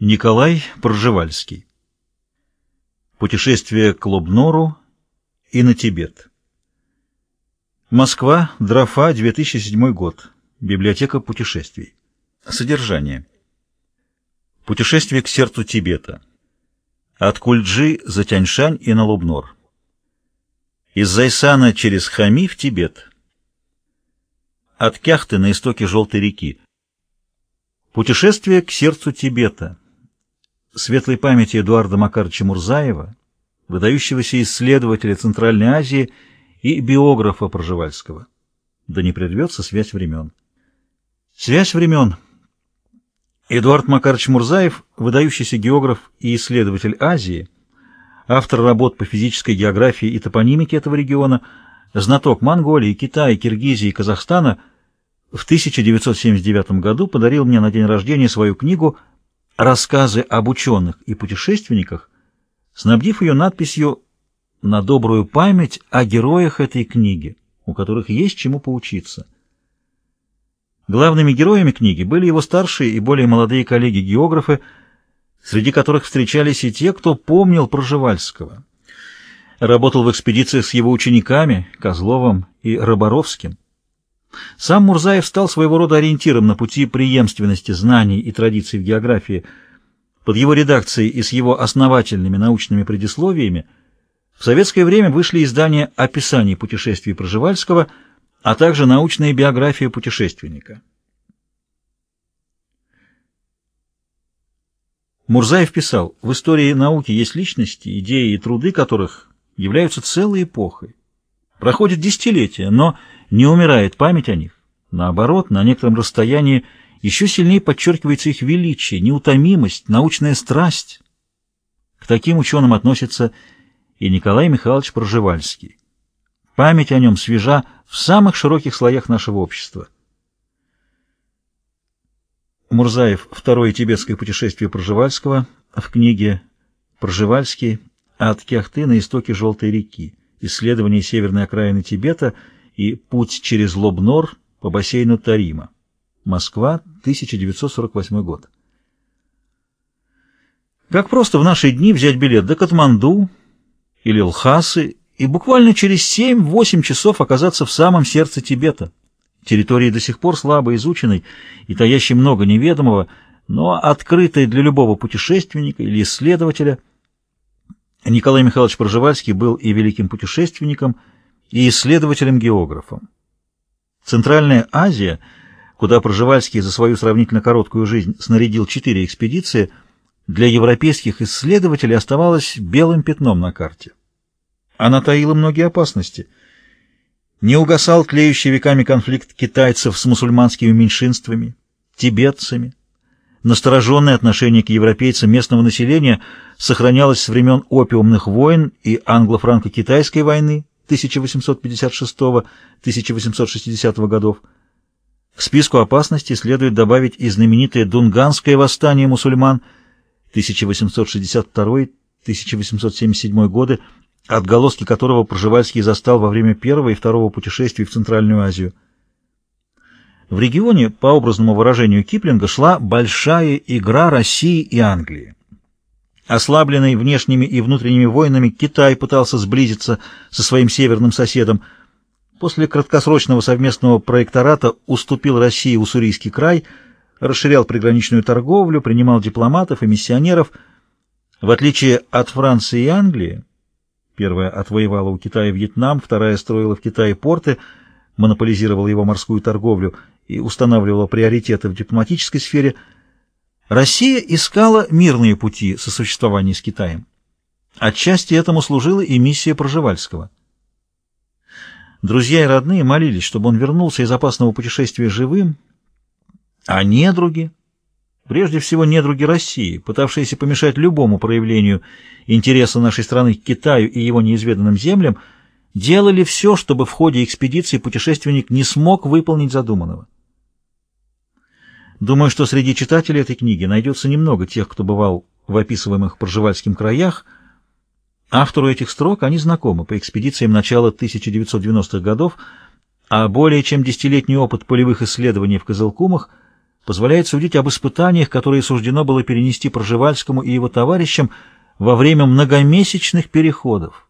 Николай Пржевальский. Путешествие к Лобнору и на Тибет. Москва, Дрофа, 2007 год. Библиотека путешествий. Содержание. Путешествие к сердцу Тибета. От Кульджи за Тяньшань и на Лобнор. Из Зайсана через Хами в Тибет. От Кяхты на истоке Желтой реки. Путешествие к сердцу Тибета светлой памяти Эдуарда Макаровича Мурзаева, выдающегося исследователя Центральной Азии и биографа Проживальского. Да не прервется связь времен. Связь времен. Эдуард Макарович Мурзаев, выдающийся географ и исследователь Азии, автор работ по физической географии и топонимике этого региона, знаток Монголии, Китая, Киргизии и Казахстана, в 1979 году подарил мне на день рождения свою книгу рассказы об ученых и путешественниках, снабдив ее надписью «На добрую память о героях этой книги, у которых есть чему поучиться». Главными героями книги были его старшие и более молодые коллеги-географы, среди которых встречались и те, кто помнил Проживальского. Работал в экспедициях с его учениками Козловым и Роборовским. Сам Мурзаев стал своего рода ориентиром на пути преемственности знаний и традиций в географии. Под его редакцией и с его основательными научными предисловиями в советское время вышли издания описаний путешествий Проживальского, а также научная биография путешественника. Мурзаев писал, в истории науки есть личности, идеи и труды которых являются целой эпохой. Проходит десятилетия, но не умирает память о них. Наоборот, на некотором расстоянии еще сильнее подчеркивается их величие, неутомимость, научная страсть. К таким ученым относится и Николай Михайлович Проживальский. Память о нем свежа в самых широких слоях нашего общества. Мурзаев «Второе тибетское путешествие Проживальского» в книге «Проживальский. От Кяхты на истоке Желтой реки. Исследование северной окраины Тибета» и «Путь через Лобнор по бассейну Тарима». Москва, 1948 год. Как просто в наши дни взять билет до Катманду или Лхасы и буквально через 7-8 часов оказаться в самом сердце Тибета, территории до сих пор слабо изученной и таящей много неведомого, но открытой для любого путешественника или исследователя. Николай Михайлович Проживальский был и великим путешественником, и исследователем-географом. Центральная Азия, куда Проживальский за свою сравнительно короткую жизнь снарядил четыре экспедиции, для европейских исследователей оставалась белым пятном на карте. Она таила многие опасности. Не угасал тлеющий веками конфликт китайцев с мусульманскими меньшинствами, тибетцами. Настороженное отношение к европейцам местного населения сохранялось с времен опиумных войн и англо-франко-китайской войны, 1856-1860 годов. К списку опасностей следует добавить и знаменитое Дунганское восстание мусульман 1862-1877 годы, отголоски которого Пржевальский застал во время первого и второго путешествий в Центральную Азию. В регионе, по образному выражению Киплинга, шла большая игра России и Англии. Ослабленный внешними и внутренними войнами, Китай пытался сблизиться со своим северным соседом. После краткосрочного совместного проектората уступил России Уссурийский край, расширял приграничную торговлю, принимал дипломатов и миссионеров. В отличие от Франции и Англии, первая отвоевала у Китая Вьетнам, вторая строила в Китае порты, монополизировала его морскую торговлю и устанавливала приоритеты в дипломатической сфере – Россия искала мирные пути сосуществования с Китаем. Отчасти этому служила и миссия Проживальского. Друзья и родные молились, чтобы он вернулся из опасного путешествия живым, а недруги, прежде всего недруги России, пытавшиеся помешать любому проявлению интереса нашей страны к Китаю и его неизведанным землям, делали все, чтобы в ходе экспедиции путешественник не смог выполнить задуманного. Думаю, что среди читателей этой книги найдется немного тех, кто бывал в описываемых Пржевальским краях. Автору этих строк они знакомы по экспедициям начала 1990-х годов, а более чем десятилетний опыт полевых исследований в Козылкумах позволяет судить об испытаниях, которые суждено было перенести Проживальскому и его товарищам во время многомесячных переходов,